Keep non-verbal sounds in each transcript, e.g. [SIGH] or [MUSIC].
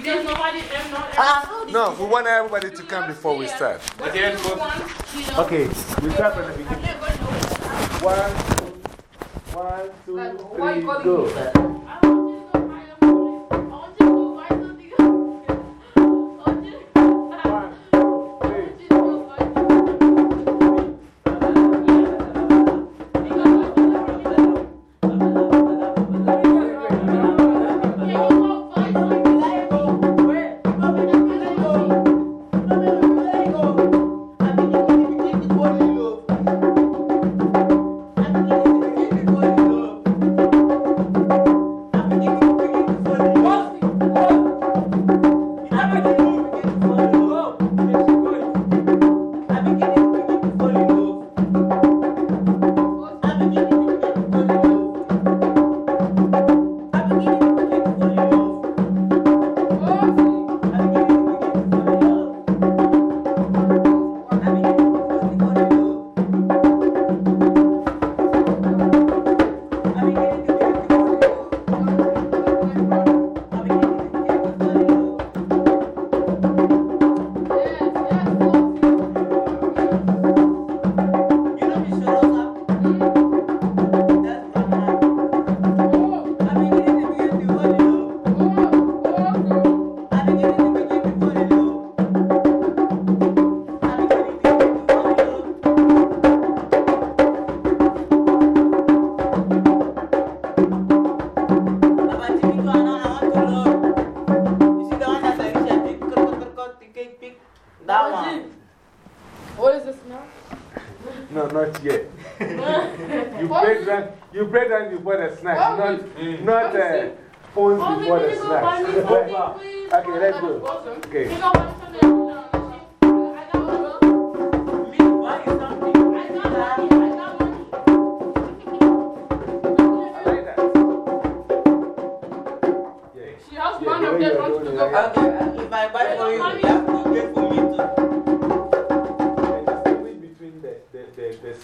Because nobody, not ah, No, we want everybody to come before we start. Okay, we start from the beginning. One, two, one, two, three, go.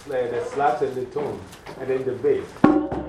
the, the slaps and the tone, and then the bass.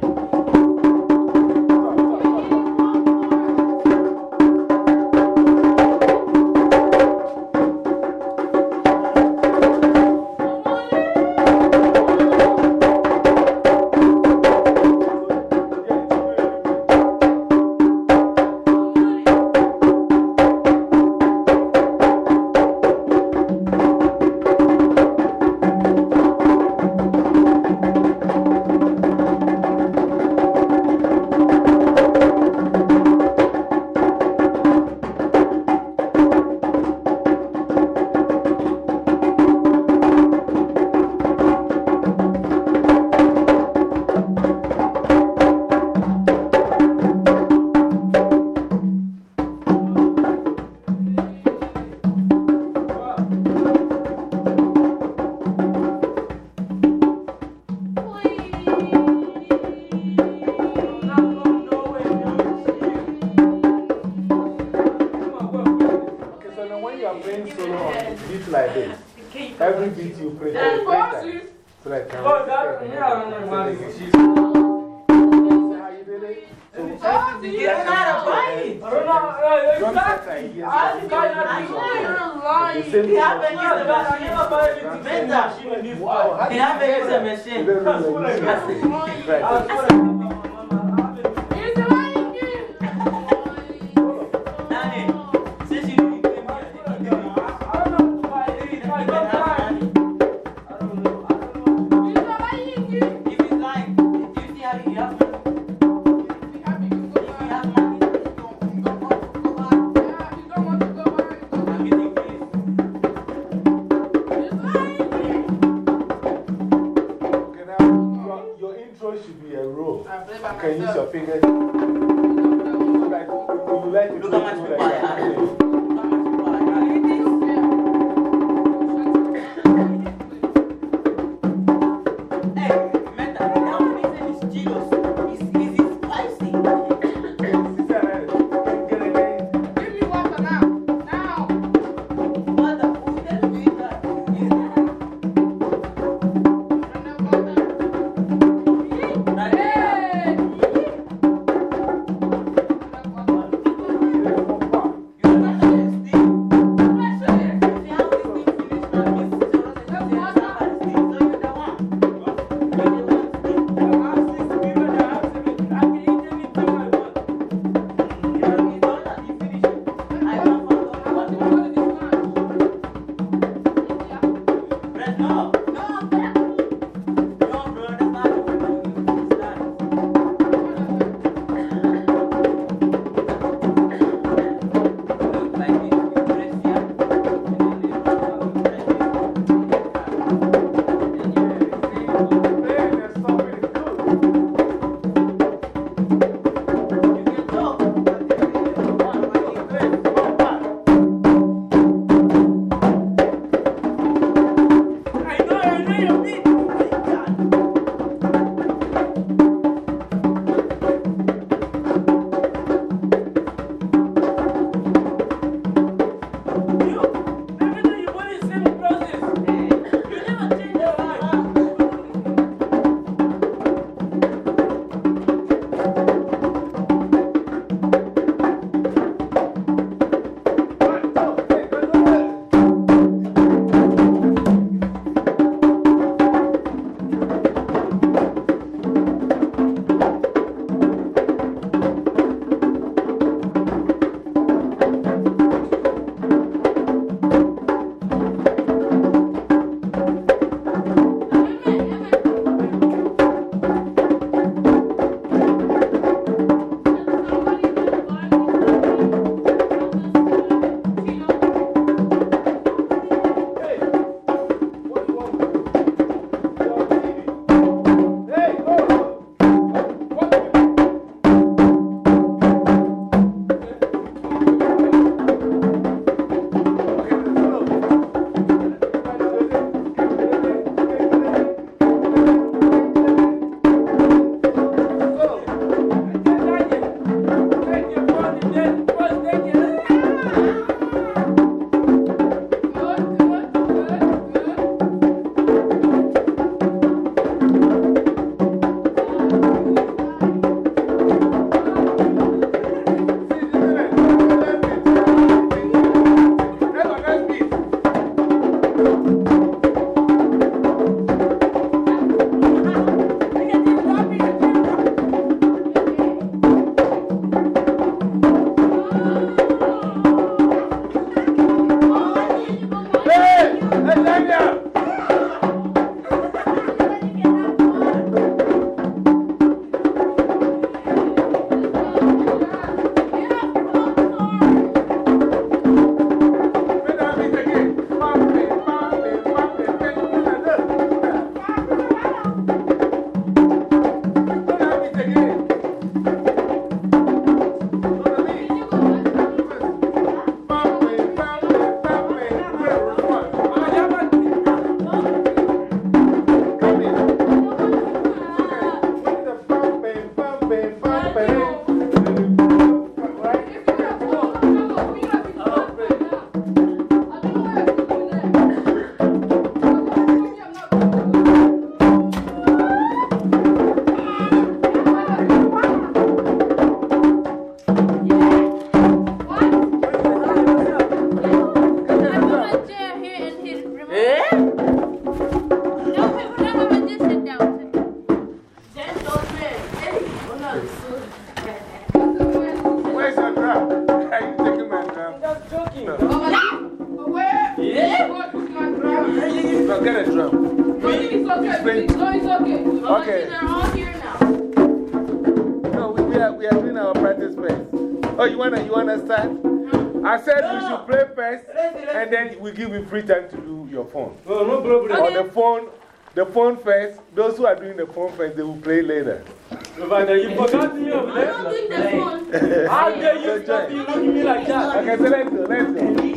Your phone. Oh, no problem. Okay. Or the phone, the phone first. Those who are doing the phone first, they will play later. But you forgot me of that. I'm doing the phone. How dare you stop you looking me like that? Okay, so let's go, let's go.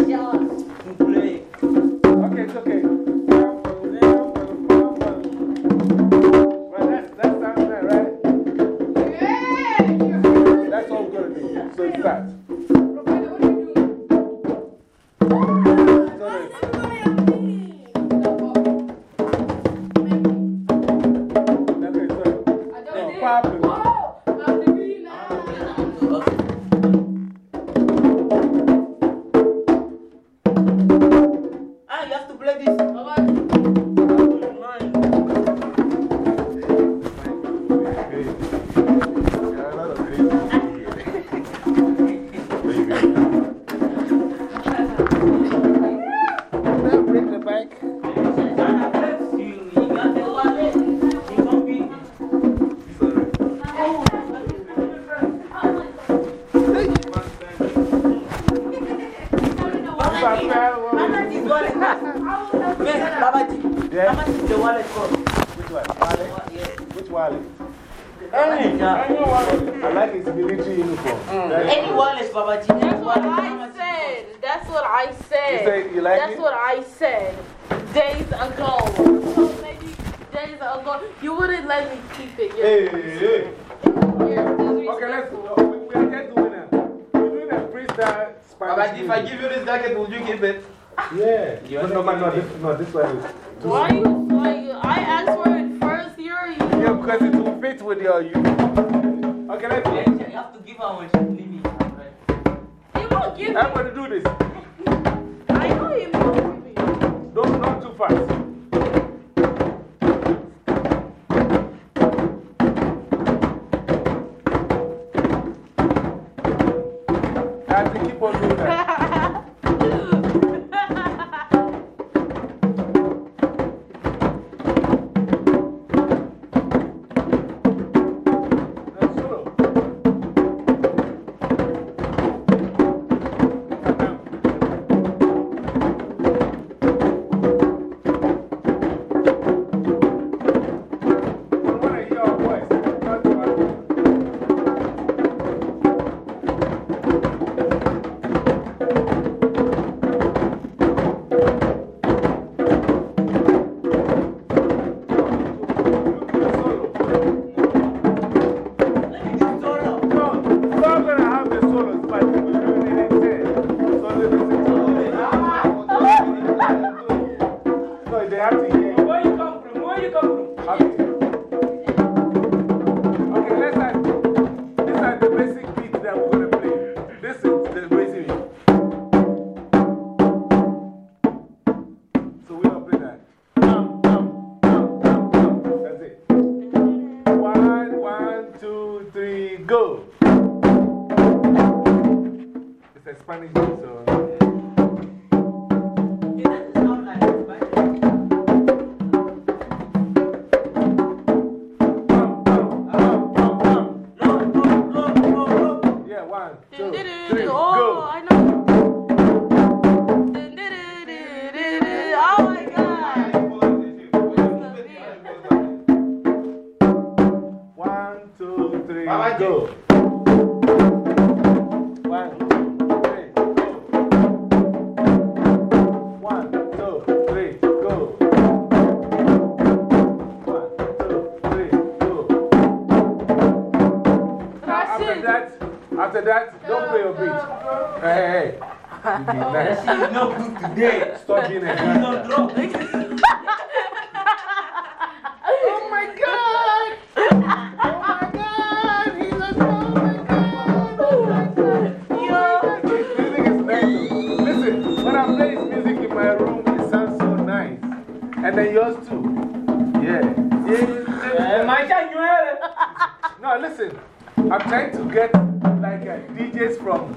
from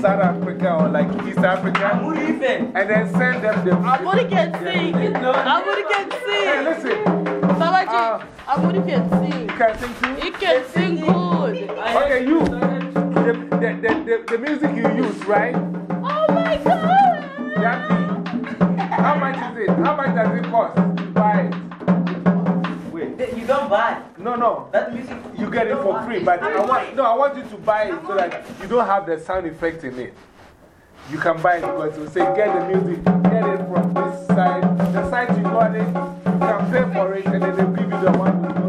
South Africa or like East Africa. And then send them the. I Amuri can sing. Amuri can sing. Hey, listen. Babaji,、uh, Amuri can sing. He can sing too? You can sing good. Okay, you. The, the, the, the, the music you use, right? Oh my god! Yaki. How much is it? How much does it cost? You don't buy. No, no. That music. You get you it for free, but I, want, no, I want you to buy it so that you don't have the sound effect in it. You can buy it because you say, get the music, get it from this side. The side you got it, you can pay for it, and then they give you the one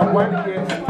I want to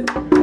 it.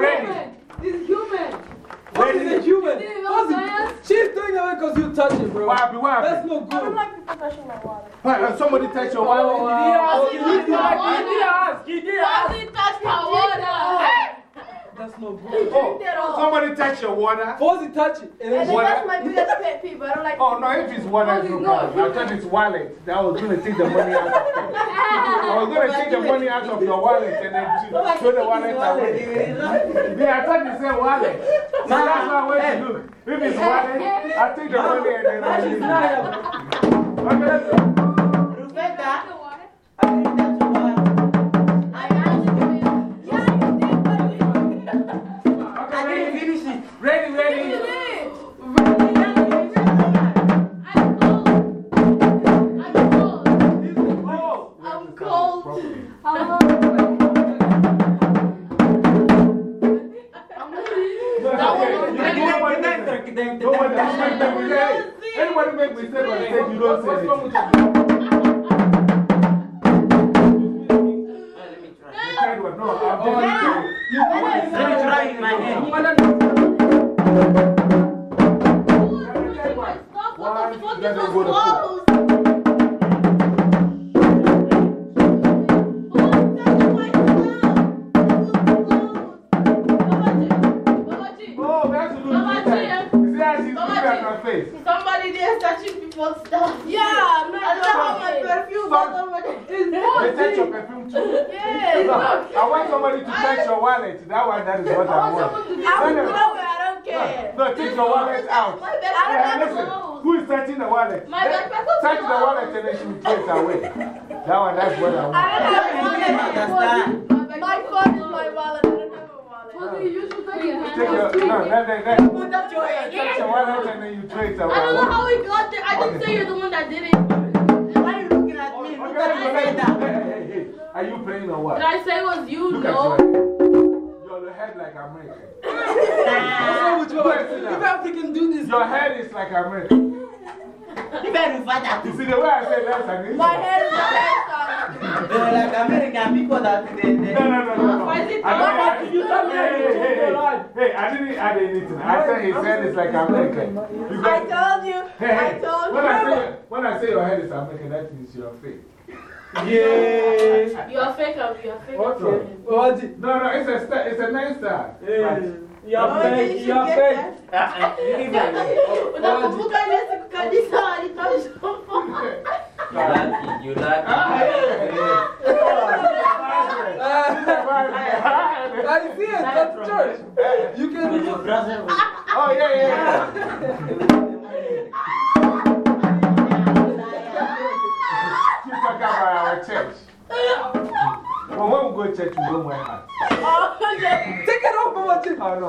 Okay, ready? It's human. What is a human? You didn't know What's it? She's doing it because you touch it, bro. What happened? What That's happened? good. I don't good. like people touching my water. What, uh, Somebody touch your Oh, wallet? wow. He did ask. He did He touched my water. That's no good. Oh, That all. somebody touch your water? Fozy touch it. And And then then Water? that's my biggest pet peeve. I don't like. Oh, no, if it's water, it's no No, problem. I thought it's wallet. That was going to take the money out of it. I was going to take the money out of your wallet and then throw the wallet away. [LAUGHS] Yeah, I thought you said wallet. So that's why I went to look. If it's wallet, I take the money and then I leave it. Okay, let's go. Rebecca, Anybody make mistake on stage, you don't say anything. Let me try. You said what? No, I'm telling you. Let me try in my hand. Stop. One, What the fuck? let This them was go to closed. That's what I want. I don't have a Understand? wallet. My phone is my wallet. I don't have a wallet. What do you usually take your hand? Take your, no, let, let, let, Put up your hand. touch your wallet and then you throw it away. I don't know how we got there. I didn't say you're the one that did it. Why are you looking at me? Okay, Look let's at go, my let's go. head. Hey, hey, hey. Are you playing or what? Did? I say it was you? Look at No. your head. Your head like American. [LAUGHS] What's wrong with you? Go and sit down. Do this, Your head is like American. You better fight. You see the way I said that's an My insult. head is my hairstyle. They're like American people that they, they, No, no, no, no. no. Why is it- I Why don't- did you tell me Hey, you hey, told hey, me a hey. Hey, I didn't add anything. I said his head is like American. Because, I told you. hey, I hey, told when you. I, say, when I say your head is American, that means you're fake. Yeah. You're fake. You're fake. Okay. What it? No, no, it's a, star, it's a nice star. Yeah. You're Fake. You're fake. [LAUGHS] You leave it. Unakumbuka ile siku kanisa alitosha. You lucky, you lucky. Hey, hey. I see it. That's church. You With can. your brother. Oh, yeah, yeah, yeah. She's talking about our church. Well, when we go to church, we don't wear hats. Take it off, Mama G. Oh, no.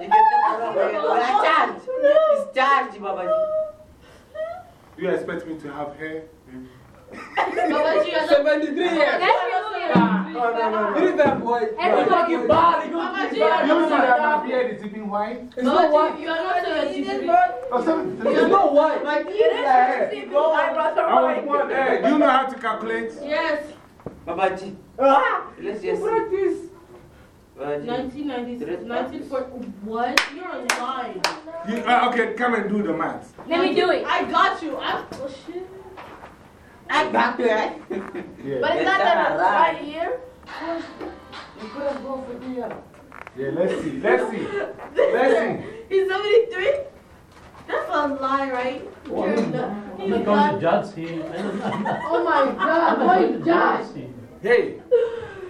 You can take it off. We are charged. It's charged, Babaji. Do you expect me to have hair? Babaji, you're not. 73 years. No, no, no, no. Leave that boy. Everybody You're bad. You're Babaji, bad. you're You see that my beard is even white? It's not Babaji, white. you are not saying you're TV. Oh, 73. It's not white. My It kids is are here. Stephen's I was white. born, hey, do you know how to calculate? Yes. Babaji. Let's just see. Practice. Babaji. 1996, 1940. What? You're lying. You, uh, okay, come and do the math. Let me do it. I got you. I, oh shit. I got to it. Yeah. But it's not that it's right here. Yeah, let's see. Let's see. Let's see. He's 73? That's a lie, right? You're not. He's not. judge here. [LAUGHS] Oh my god, boy, [LAUGHS] Josh. Hey,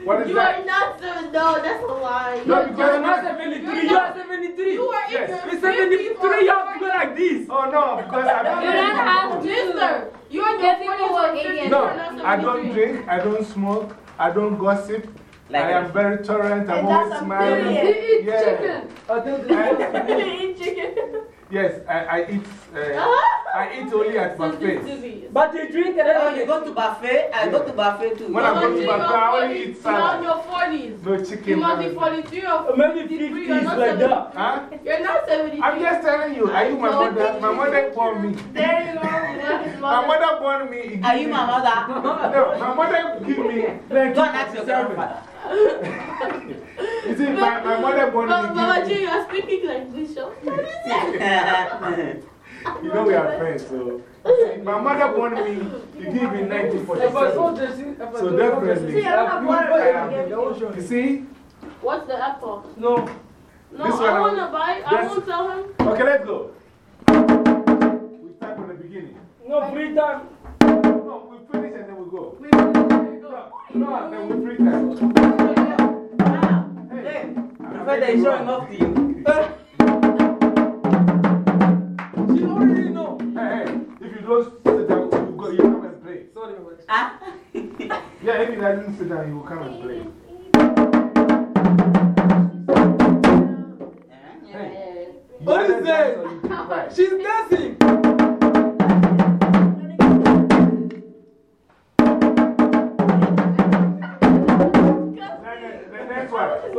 what is You that? You are not seven. No, that's a lie. No, You're because not I'm 73. You're 73. You are in Yes. your You're 73. You have to go like this. Oh, no, because I'm You don't have to. Mister, you are Get the people 40s or with 50s. ADHD. No, you are not I don't 73. drink, I don't smoke, I don't gossip. Like I am very tolerant, I'm And always smiling. You eat Yeah. chicken. I think I- eat chicken. Yes, I, I eat. Uh, uh-huh. I eat only at buffet. But you drink and then uh-huh. you go to buffet? I go to buffet too. When I go to buffet, I only eat You're in salad. your 40s. No You chicken. must be no- 43 or maybe 53. 50 You're is not like 70. that. Huh? You're not 73. I'm just telling you, are you my mother? My mother born me. There you go. My mother. mother born me. he Are give you me- my mother? No, my mother give me. Go and ask your grandfather. You see, my, my mother born But, Mama me. G, you are speaking like Bishop. [LAUGHS] [LAUGHS] You know we are friends, so. See, My mother born me. You give me 1947. So definitely. See, I'm not Um, You see? What's the apple? No. No, This I I- want to buy. I Yes. won't tell him. Okay, let's go. We start from the beginning. No free time. No, we finish and then we go. No, no, then we free time. Hey, prefer they showing off to you. [LAUGHS] She already know. Hey, hey, if you don't sit down, you, go, you come and play. Sorry, but. Ah? [LAUGHS] Yeah, if you doesn't sit down, you will come and play. [LAUGHS] Hey, What is that? dance or you keep quiet. She's dancing.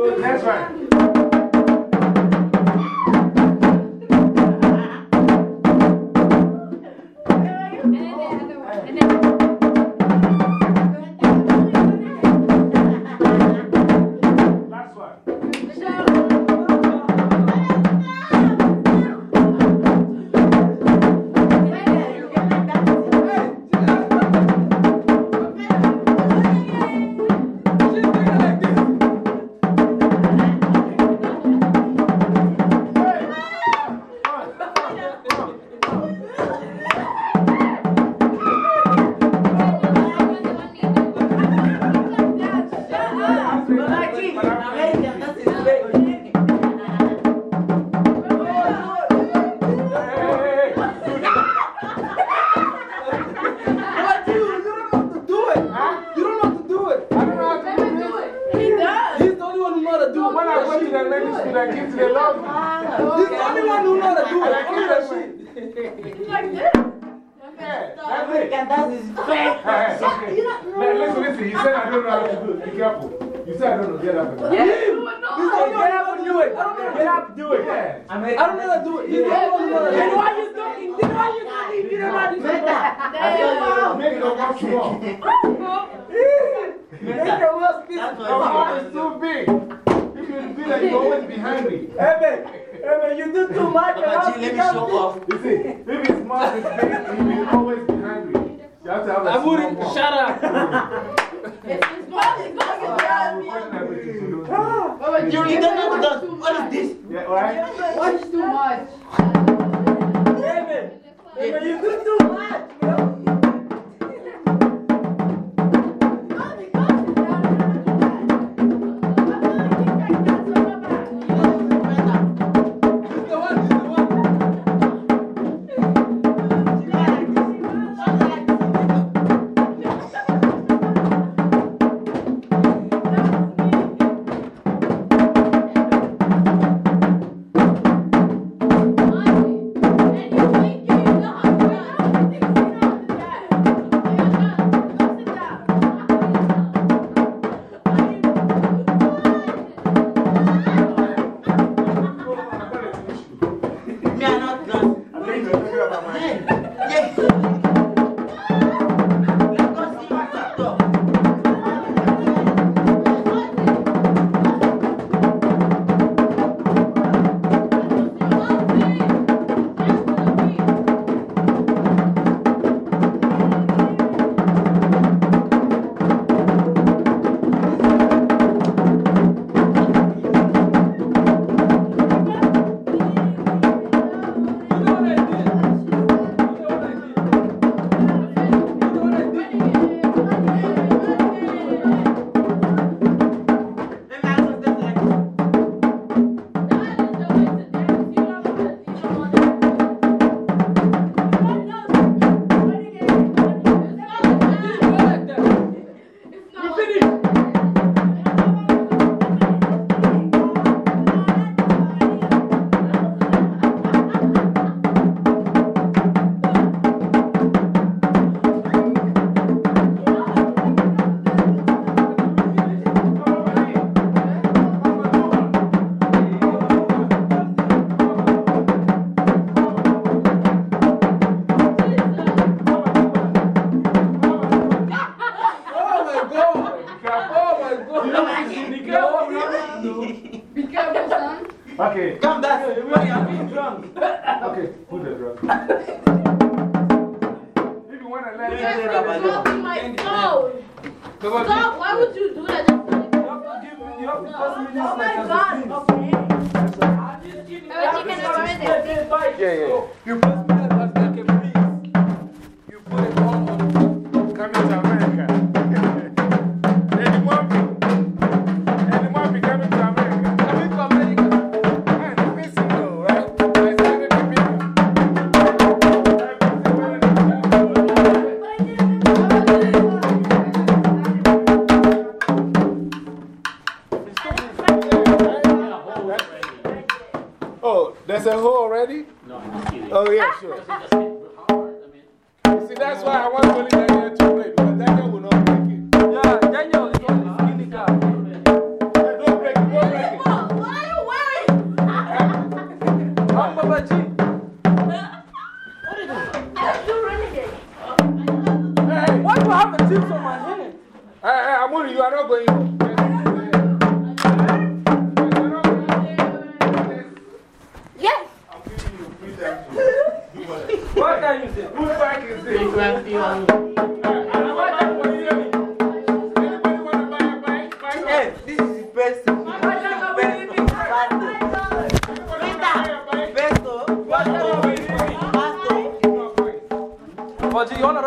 Next one. That is great. [LAUGHS] Hey, hey, okay. Now, listen, listen. He said, I don't know how to do it. Be careful. You said, I don't know. Get up and down. He's the only one who know how to do it. I don't know. Get up, do it. I don't know how to do it. He's the only one who know how to do it. Then why you talking? Then why you talking? You don't know how to do it. Make it over small. Make your mouth speak. That's Your what mouth is too big. If you be like, you always be hungry. Evan, Evan, you do too much. and Mama I'll G, let me show off. You see, if his mouth is big, he will always be hungry. You have to have a I'm small Shut up. It's his mom. It's not his I'm dad. recording everything, so don't do You, you don't know to do What is this? it. Yeah, alright? Watch too much. Evan, Evan, you do too much,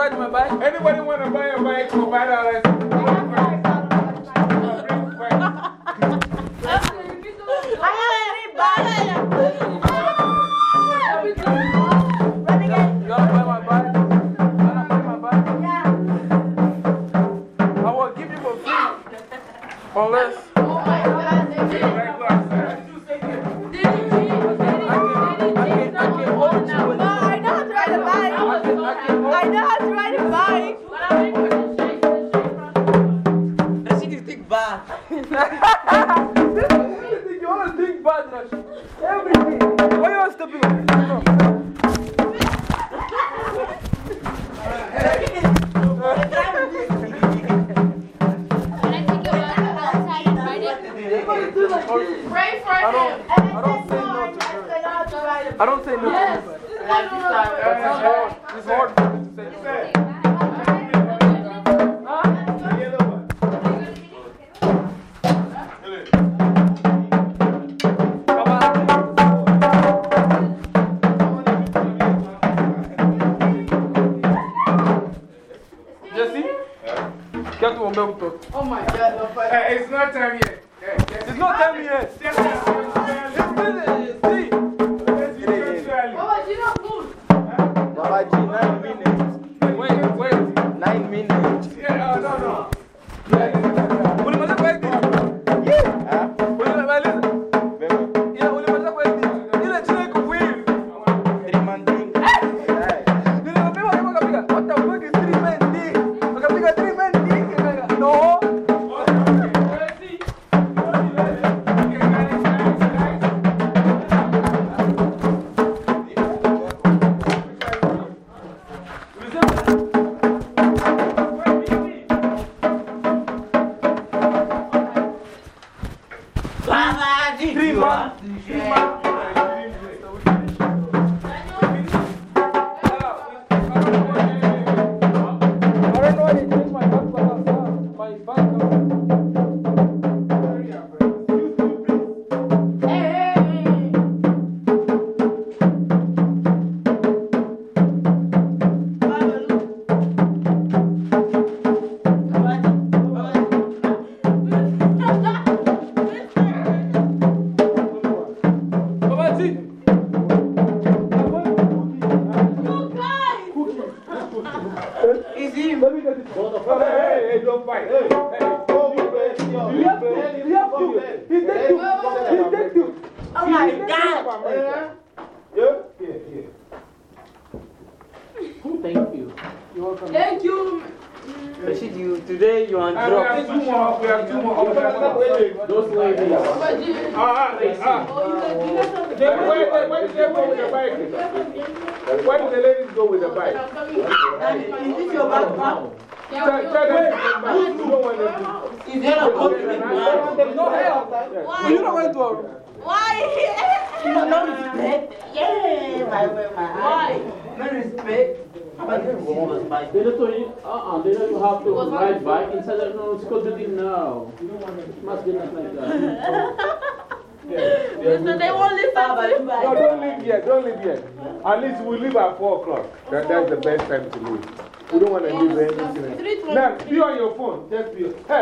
ride my bike? Anybody want to buy a bike for $5?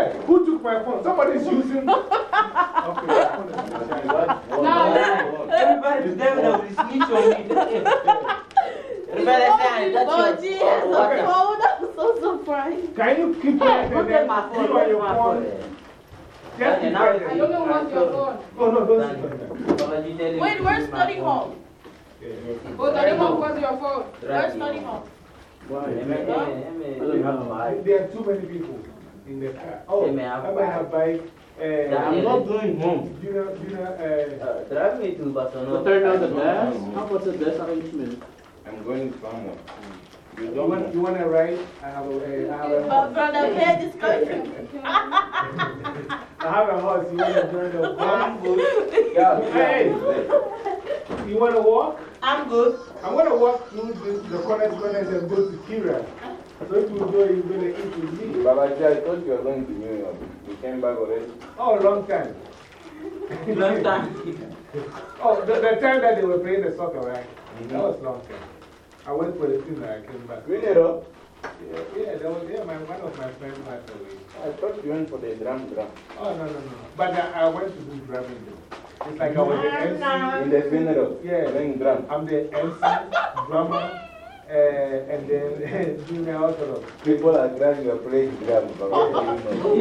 Hey, who took my phone? Somebody's using. [LAUGHS] Okay, your phone is Everybody's there now. They snitch on me. Everybody say I touch Oh, your- gee, yes, Oh, I'm so surprised. Can you keep quiet Go and get then my phone. on Go your my phone? phone. Just be Okay, now quiet. it's- I don't know what's your phone. Oh, no, don't sit on that. Baba, you tell him Wait, where's use my study phone. hall? Oh, tell him what's your phone. Where's study hall? Why? There are too many people in the car. Oh, I have might have bike. Uh, I'm not going home. Do you know, do you know, uh, Uh, drive me to Barcelona. To turn on the gas? How about the gas arrangement? I'm going somewhere. You you want, want you want to ride? I have a, uh, I have a But horse. brother, pay discussion. [LAUGHS] I have a horse. You want to join the I'm horse? good. Yeah, Hey. You want to walk? I'm good. I'm going to walk through the, the corners, corners and go to Kira. So if you go, you're going to eat with me. Baba, I thought you were going to New York. You came back already. Oh, long time. [LAUGHS] Long time. [LAUGHS] Oh, the, the time that they were playing the soccer, right? Mm-hmm. That was long time. I went for the funeral, I came back. Green Arrow? Yeah, yeah, that was, yeah, my, one of my friends passed away. I thought you went for the drum drum. Oh, no, no, no. But I, I went to do drumming. though. It's like I was the MC. In the funeral? Yeah. Playing drum. I'm the MC, drummer, uh, and then junior also. People are crying, you're playing drum. Baba, you know.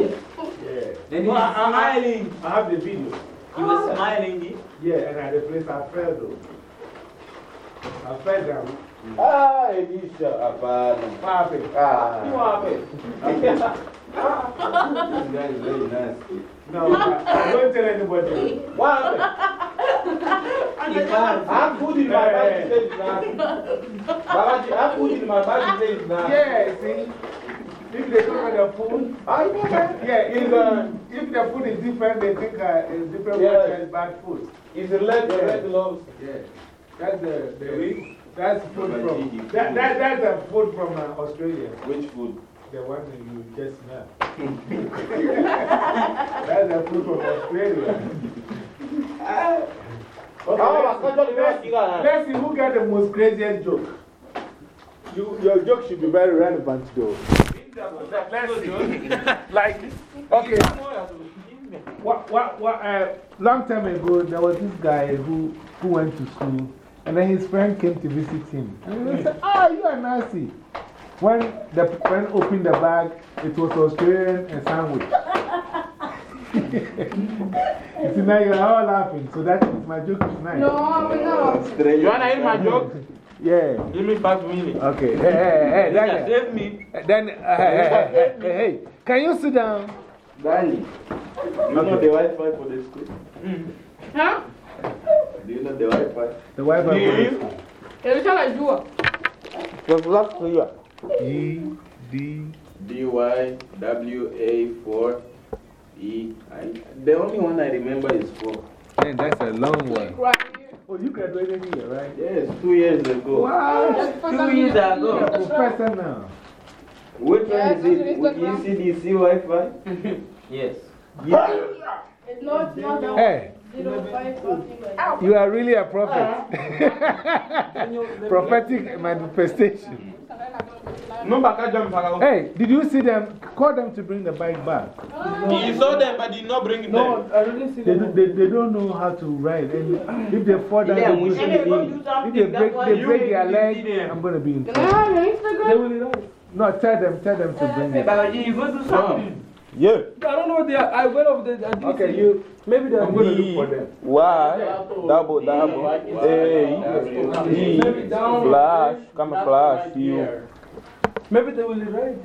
Yeah. Then No, he's I, I, smiling. I have the video. He was smiling. Yeah, and at the place I fell though. I fell down. Ah, Elisha, Abana. What happened? Ah. What happened? This guy is very nasty. No, I, I don't tell anybody. What happened? He can't. I put in my bag to say it's nasty. Babaji, I put in my bag to say it's nasty. Yeah, see? If they come with the food, I know that. yeah, if, uh, if the food is different, they think uh, it's different Yeah. yeah. is bad food. It's a leg, the red gloves. Yeah. That's the, the that's food from, that, that, that's the food from uh, Australia. Which food? The one that you just smell. [LAUGHS] that's the food from Australia. Okay, Ah, let's, I thought you were let's, see who got the most craziest joke. You, your joke should be very relevant though. Let's see. [LAUGHS] like, okay. What, what, what, uh, long time ago, there was this guy who, who went to school, and then his friend came to visit him. And he said, Ah, you are nasty. When the friend opened the bag, it was Australian and sandwich. [LAUGHS] you see, now you're all laughing. So that is my joke is nice. No, I'm not. You wanna hear my joke? Yeah. Give me five minutes. Okay. Hey, hey, hey, Daniel. Save me. Then, uh, hey, hey, hey, hey, hey, can you sit down? Danny, you know the Wi Fi for the school? Huh? Do you know the Wi Fi? The Wi Fi wife Do you? Eu já la joue. Just last year. E D. D Y W A 4 E I. The only one I remember is 4. Man, that's a long one. Right Oh, you graduated here, right? Yes, two years ago. Wow. Two years You're ago. a professor now. Which Yeah, one is it? it's With Instagram. ECDC Wi Fi? Yes. It's not, not the Hey, zero five something like that. you are really a prophet. Ah. [LAUGHS] Prophetic manifestation. No. Hey, did you see them? Call them to bring the bike back. He saw them, but did not bring them. I really see they, do, they, they don't know how to ride. And if they fall down, Yeah, they go- should do if they break, why they you break their leg, them. I'm going to be in Can I trouble. have your Instagram? No, tell them, tell them to bring Hey, it. Babaji, you go do something. Yeah. I don't know. They are, I went over the. Okay, you. Maybe they are I'm going to look for them. Y, double, double, E, flash, camouflage, U. Maybe they will ride.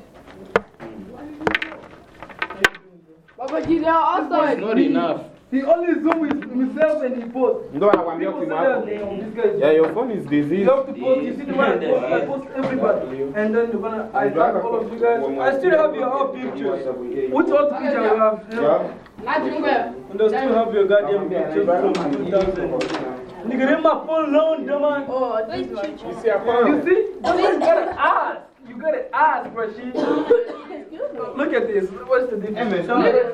Baba G, they are outside. Not enough. He only zoom with himself and he posts. No, I want you say to that, this guy is Yeah, your phone is busy. You have to post, you see the one I post, I post everybody. And then you're gonna, I tag all of you guys. I still have your old pictures. Which old picture you have? Yeah. And I still have your goddamn pictures from 2000. Nigga, in my phone loan, the man. Oh, this one. You see, I You found see? You gotta ask. You gotta ask, Rashid. Look at this. What's the difference?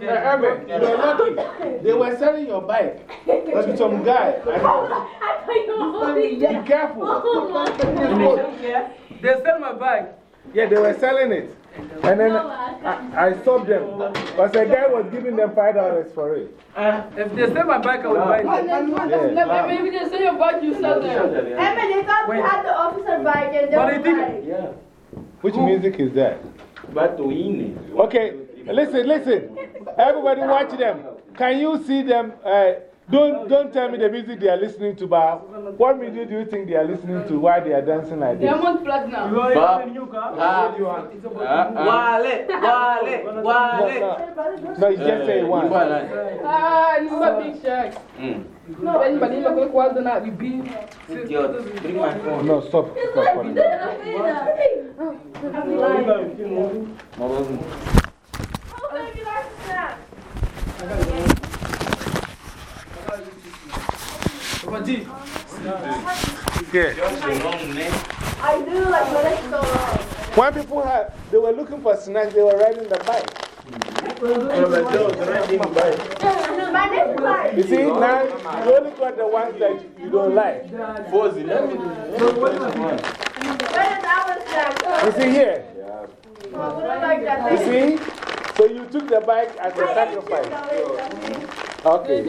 Yeah, Evan, you were lucky. They were selling your bike. That's But some guy. [LAUGHS] I know. I thought you were holding oh, [LAUGHS] Be that. careful. They sell my bike. Yeah, they were selling it. And then I, I stopped them. Because the guy was giving them $5 for it. Uh, if they sell my bike, I will buy it. Yeah. Maybe they sell your bike, you sell them. Emma, they thought we had the officer bike and they But were I think- like, Yeah. Which music is that? But to win Okay, listen, listen. Everybody watch them. Can you see them? Uh, don't, don't tell me the music they are listening to, but what music do you think they are listening to while they are dancing like this? Diamond platinum. You want a new car? Ah. Ah, Wale, wale, No, wale. no, no, you just say one. Ah, number big shark. No, anybody look like what's the night we beat. Bring my phone. No, stop. stop. oh, baby, that's a snack. Yeah. I do like when it's so long. When people had, they were looking for snacks, they were riding the bike. You see, now you only got the ones that you don't like. You see here? You see? So you took the bike as a sacrifice. Okay.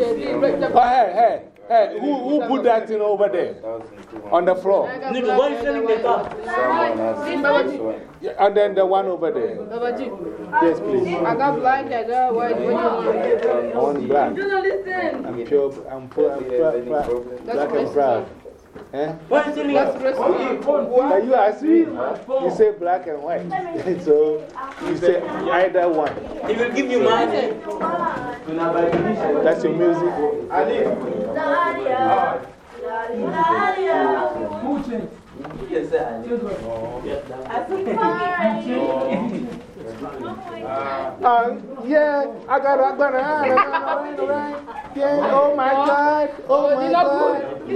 Oh, hey, hey, hey, who, who put that thing over there? On the floor. Nigga, why you selling the car? Yeah, And then the one over there. Yes, please. I got black, I got white. What do you want? I want black. You don't listen. I'm pure, I'm, pure, I'm pure, pure, black and proud. Eh? Why you selling That's the racist. Now you ask me, you say black and white. [LAUGHS] so you say either one. He will give you money. That's your music. Nadia. Nadia. Yes, sir. Uh, yeah, I got a banana. Yeah, oh my God. Oh my God.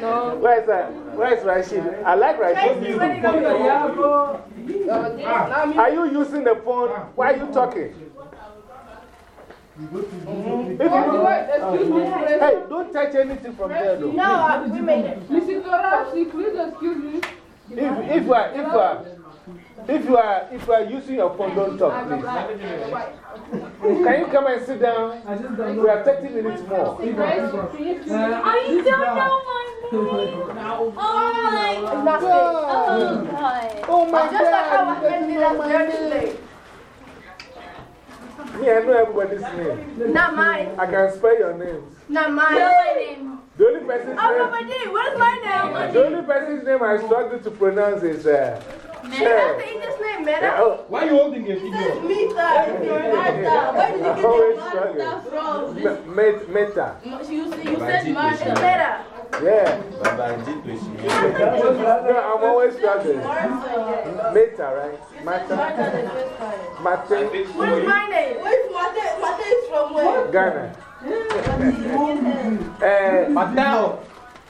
No. [LAUGHS] Where's that? Where's Rashid? I like Rashid's music. Are you using the phone? Why are you talking? If you- Excuse me, hey, don't touch anything from there though. No, uh, we made it. Mrs. Torashi, please excuse me. If, if, you are, if, you are, if, you are, if you are using your phone, don't talk, please. Can you come and sit down? We have 30 minutes more. I don't know my name. Oh, it's not safe. Oh, God. Oh my Just like how I God. had me last year Me, I know everybody's name. Not mine. I can spell your names. Not mine. my name. The only person's Oh, name, Papa G, where's my name? the only person's name I struggle to pronounce is uh, That's Cher. the English name, Yeah, man. oh, Why are you holding it? Mita. Where did you I get always that struggle. from? Me- meta. You, you said Martha. Meta. Yeah. No, I'm always struggling. Meta, right? Mata. Mate. Where's my name? Where's Mata? Mata is from where? Ghana. Eh, Matao.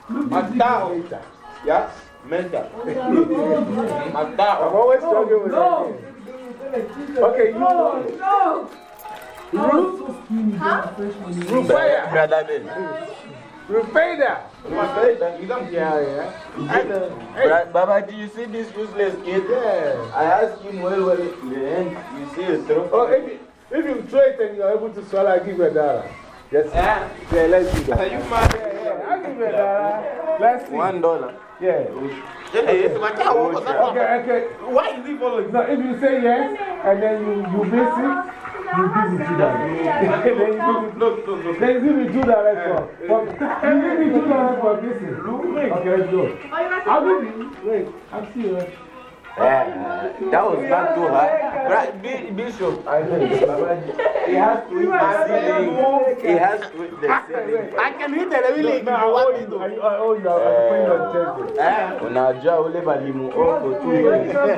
Matao. Meta. Yeah? Menta. [LAUGHS] I'm Matao. always struggling with that name. Okay, you. No! Rufaya. Brother Ben. Rufada. Yeah, yeah. I know. Hey, Baba, do you see this useless kid? yeah. I asked him, well, well, in the end, you see a throw. Oh, if you, if you throw it and you're able to swallow, I'll give you a dollar. Yes. Yeah. Yeah, let's do that. Are you mad? Yeah, yeah, I'll give you a dollar. Let's see. One dollar. Yeah. Hey, it's Matao. Okay, okay. Why is he following? No, if you say yes and then you, you miss it, you give me dollars. then you give me, No, no, no. then you give me dollars for, for, you give me dollars for missing. Okay, let's go. I'll give you, wait, I'm serious. Uh, that was not too hard. Right, Bi- Bishop, I know it's Babaji. He has to hit the ceiling. He has to hit the ceiling. I can hit the ceiling. No, I owe you. I owe you. I'm putting your chest. Eh, unajua ule balimu oko tu.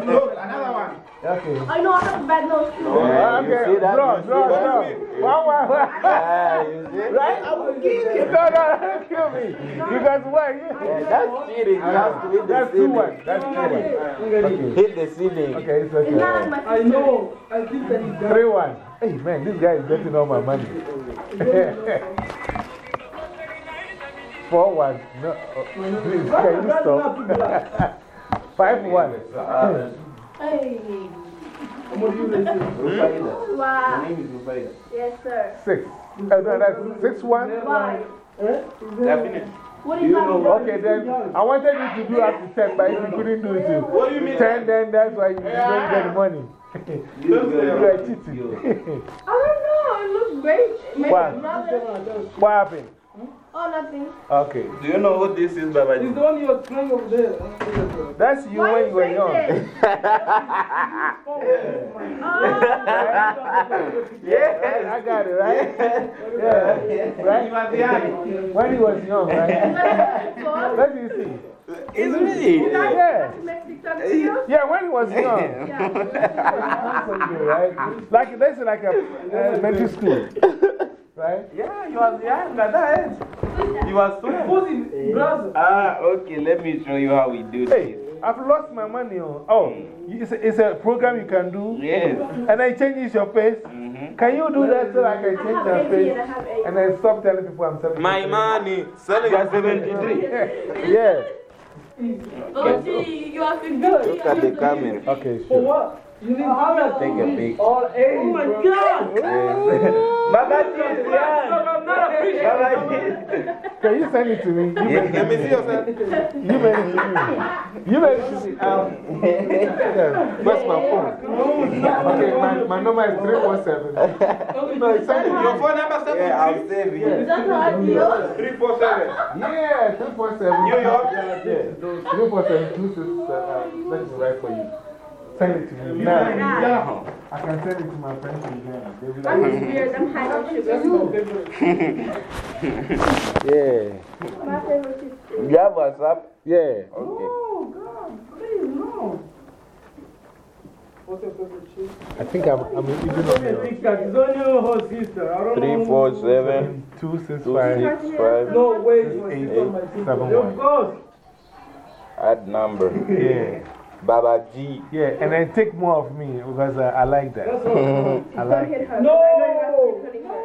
Look, another one. Okay. I know I have a bad nose. too. Yeah, you Okay, see that? draw, You see that? draw. One, one, one. Ah, you see? Right? I will kill you. No, no, don't kill me. Because why? Yeah, that's cheating. You have to hit the That's two ceiling. one. That's two one. Okay. Hit the ceiling. Okay, it's okay. I know. I think that he's Three one. Hey, man, this guy is getting all my money. [LAUGHS] Four one. No, oh, please, can you stop? [LAUGHS] Five one. Hey. I'm going to use this. Rufaida. Wow. My name is Rufaida. Yes, sir. Six. Uh, no, that's six one. Why? Definitely. What are you about? Okay, then I wanted you to do up to ten, but if you couldn't do it to ten, then that's why you don't get the money. you are cheating. I don't know. It looks great. Maybe What? what happened? Oh, nothing. Okay. Do you know who this is, He's Babaji? the one you're trying over there. That's you Why when you you were young. that? [LAUGHS] Oh, Yeah, I got it, right? Yeah, right? When he was young, right? [LAUGHS] Let me see. It's me. Yeah. make Yeah, when he was young. Yeah. right? [LAUGHS] Like, that's like a uh, elementary school. Right? Yeah, you was young at that age. You was so. Who's his brother? Ah, okay, let me show you how we do Hey, this. I've lost my money. On. Oh, it's a, it's a program you can do. Yes. And I it changes your face. -hmm. Can you do that so I can change have my 80 face? and I have 80. And then stop telling people I'm 70. My money. Selling at 73. [LAUGHS] Yeah. Oh, gee, you have to do Look at the camera. Okay, For sure. what? You need to Take a pic. all A's. Oh my God! [LAUGHS] Babaji [LAUGHS] is young. I'm not a Can you send it to me? You [LAUGHS] Yeah, let me see yourself. You made it to me. You made it me. Um, where's my phone? Okay, my, my number is 347. No, send it. Your phone number seven Yeah, I'll save Is it. that not ideal? three four seven. Yeah, 347. New York? Yeah, 347 267. Uh, let me write for you. Send it to me. Now, I can send it to my friends in Ghana. They will I'm like weird. I'm high on sugar. Yeah. My favorite is You have WhatsApp? Yeah. Okay. Oh, God. Please, no. What's your favorite cheese? I think I'm, I'm even on Okay, your TikTok. It's only her sister. I don't know. Three, four, seven, two, six, two, five. six, five. No, wait. My Eight, sister, my eight, sister. seven, Of course. Add number. [LAUGHS] Yeah. Babaji. Yeah, and then take more of me because I, I like that. That's. I like it. her. No. I know you have to hit her.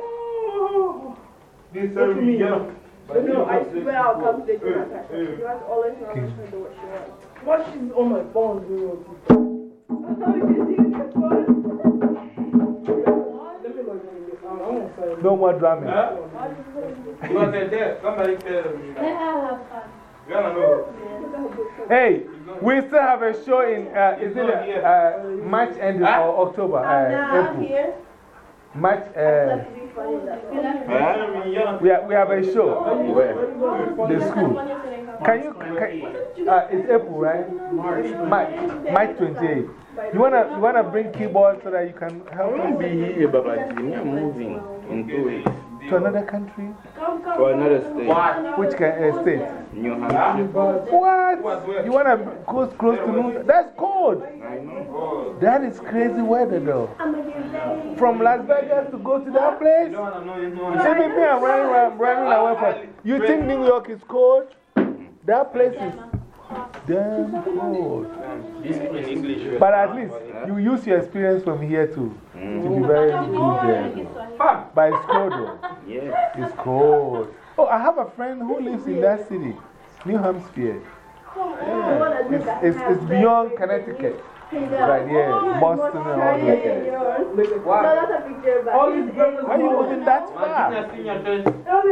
This What do you mean? No, I swear I'll come to the You have to always know how to do what she wants. Why she's on my phone doing on TikTok? You see your phone? Let me log in. I want to say. No more drama. You was there. Somebody tell me. You wanna know? Hey, we still have a show in, uh, is it uh, uh, March ending or October? I'm Uh, April. here. March, uh, Let's be funny. Huh? we, have, we have a show. Where? The school. Can you, can, uh, it's April, right? March, March 28. You wanna, you wanna bring keyboard so that you can help I won't us be here, Babaji. Me, I'm moving in two weeks. To another country? For another state. Which can, uh, state? New Hampshire. What? You wanna go close to New That's cold. I know. That is crazy weather though. From Las Vegas to go to that place? You? See me, I'm running, around, running away from. You think New York is cold? That place is damn cold. This is in English. But at least you use your experience from here too to be very good there. But it's cold though. Yes. It's cold. Oh, I have a friend who lives in that city, New Hampshire. Yeah. It's, it's, it's beyond Connecticut. Right, yeah. Boston and all that. No, that's a picture, but All these brothers. Why are you moving that far?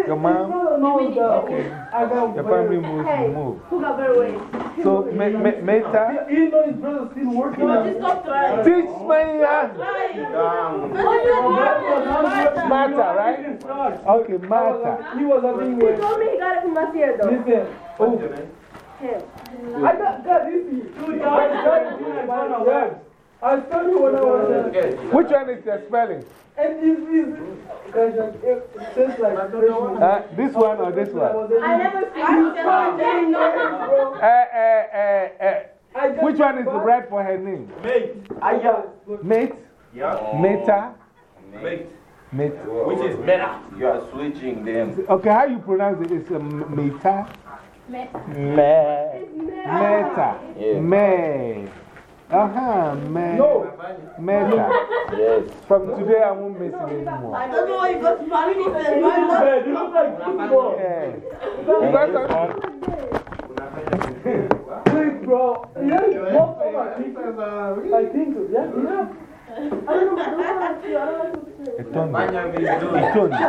Your mom? Okay. I got Your family moves, you move. who got better ways? So, me, me, Meta, You know his brother still working. No, just stop trying. teach me uh, Martha, right? Okay, Martha. He was having He told me he got it from last though. Listen. Oh, Him. I got, got this. Two times. I told you when I was there. Which one is the spelling? And this is. It tastes like. Uh, this one or this one? I never finished them. Uh, uh, which one is the red for her name? Mate. Mate? Yeah. Meta? Mate. Mate. Which is meta. You are switching them. Okay, how you pronounce it? It's a meta? Me. Meta. Yeah. Me. Uh huh, me. No. Meta. Yes. From today, I won't miss it anymore. I don't know if it's Spanish or Spanish. You look like football. Yeah. And Because this I'm- one? Please, bro. Yes, most of my people. I think so. Yeah, yeah. I don't know. I don't know. Etondi. Etondi.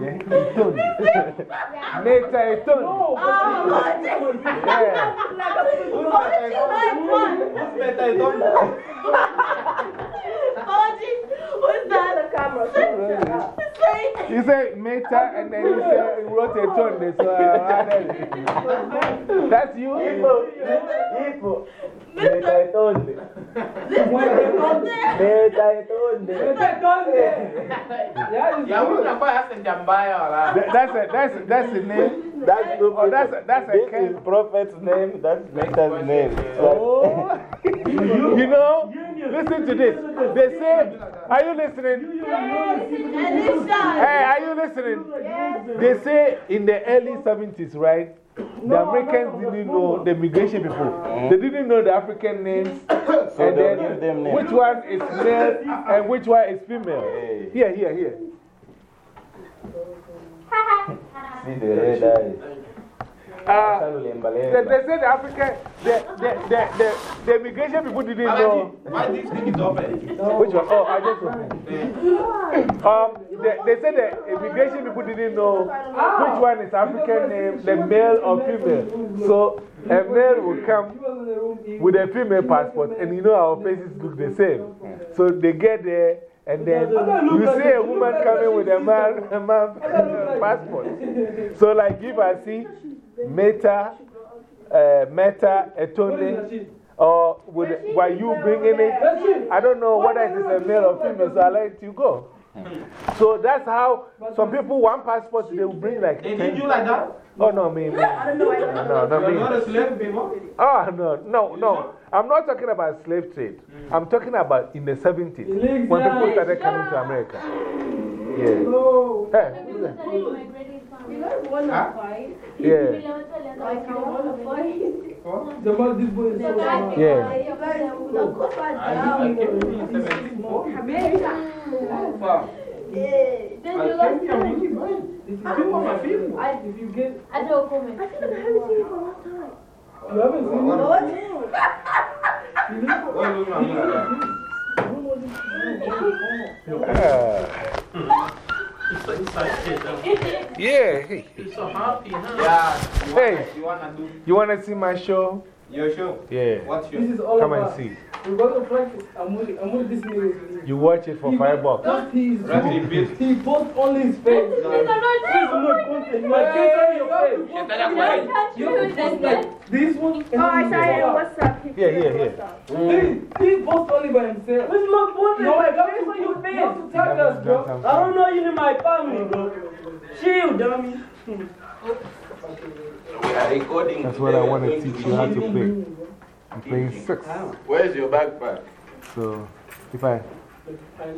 Yeah, Etondi. Meta Etondi. No, Oh, but. Yeah. Who's meta? I don't know. Who's that? The camera. You say Meta and then you say you wrote Etondi. So I added- That's you? Ipo. Metaetonde. Metaetonde. Yeah, Ya una kwa hasa njambaya wala. That- That's a, that's, that's the name. That's the Oh, that's a, that's a This king. is prophet's name, that's Meta's name. Oh. [LAUGHS] you know, listen to this. They say, Are you listening? Hey, are you listening? They say in the early 70s, right? The Americans didn't know, the immigration people, they didn't know the African names. So and they'll then give them names. which one is male and which one is female. Here, here, here. See the red eyes. Uh, they, they said the African, the, the, the, the, the immigration people didn't know. Alaji, why this thing is open? Which one? Oh, I just opened. Um, they, they said the immigration people didn't know which one is African name, the male or female. So a male will come with a female passport, and you know our faces look the same. So they get there, and then you see a woman coming with a man, a man passport. So, like if I see Meta, uh, Meta, Etone, or with, while you bringing it, I don't know whether it is a male or female, so I let you go. So that's how some people want passports, they will bring like. They did you like that? Oh, no, me. me. No, no, You're me. not a slave before? Oh, no, no, no. I'm not talking about slave trade. I'm talking about in the 70s when people started coming to America. Yeah. Hey, You guys want to fight? yeah. Like, want to fight? The man, this boy is so smart. Yeah. You guys will go back I down. came here in 74. Wow. Yeah. Then you lost here really fine. This is two of my people. I, if you get, I don't comment. I feel like I haven't seen you for a ah. long time. you haven't seen it. What? Why look at me like that? It's so excited. Yeah. Hey. He's so happy, huh? Yeah. You Hey. wanna- You want to do You want to see my show? Your show? Yeah. What's your This is all Come about. and see. We're going to practice. I'm with, I'm with this nigga. You watch it for five bucks. Just his. Rest in peace. He posts only his face. Please do not post it. You are canceling your face. You don't post like this one. Oh, I then saw it this on one. WhatsApp. Here, here, here. He, he posts only by himself. Where's my phone? No, I got to you face. You have to tag us, bro. I don't know you in my family, bro. Chill, dummy. Hmm. Oh. We are recording. That's what I want to teach you how to play. I'm playing six. Where's your backpack? So if I,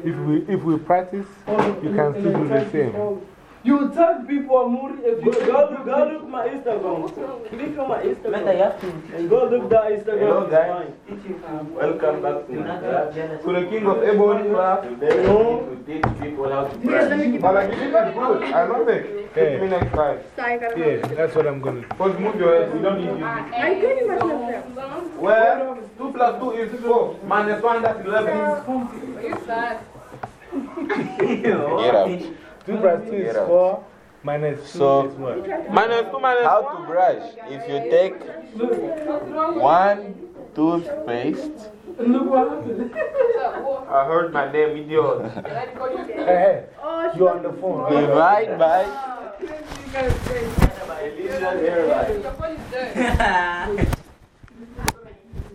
if we, if we practice, you can still do the same. You tag people, Amuri, if you go, look, go look my Instagram. Click on my Instagram. Man, have to. And go look that Instagram. Hello, guys. mine. Welcome back to my class. To the king of Ebony class. Today, we teach people how to practice. But like, this is good. I love it. Take me next time. Yeah, that's what I'm going to do. First, move your head. We don't need you. I can't imagine them. Well, 2 plus 2 is 4. Minus 1, that's 11. [LAUGHS] Get out. 2 plus 2 is 4, minus 2 So- is what? Minus 2 minus How to brush? If you take one toothpaste, Look what happened. I heard my name, idiot. Hey, hey, you're on the phone. divide by Delicious hairline. Your phone is there.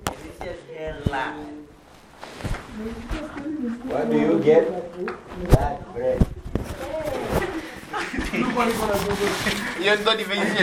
Delicious hairline. What do you get? Black bread. You don't even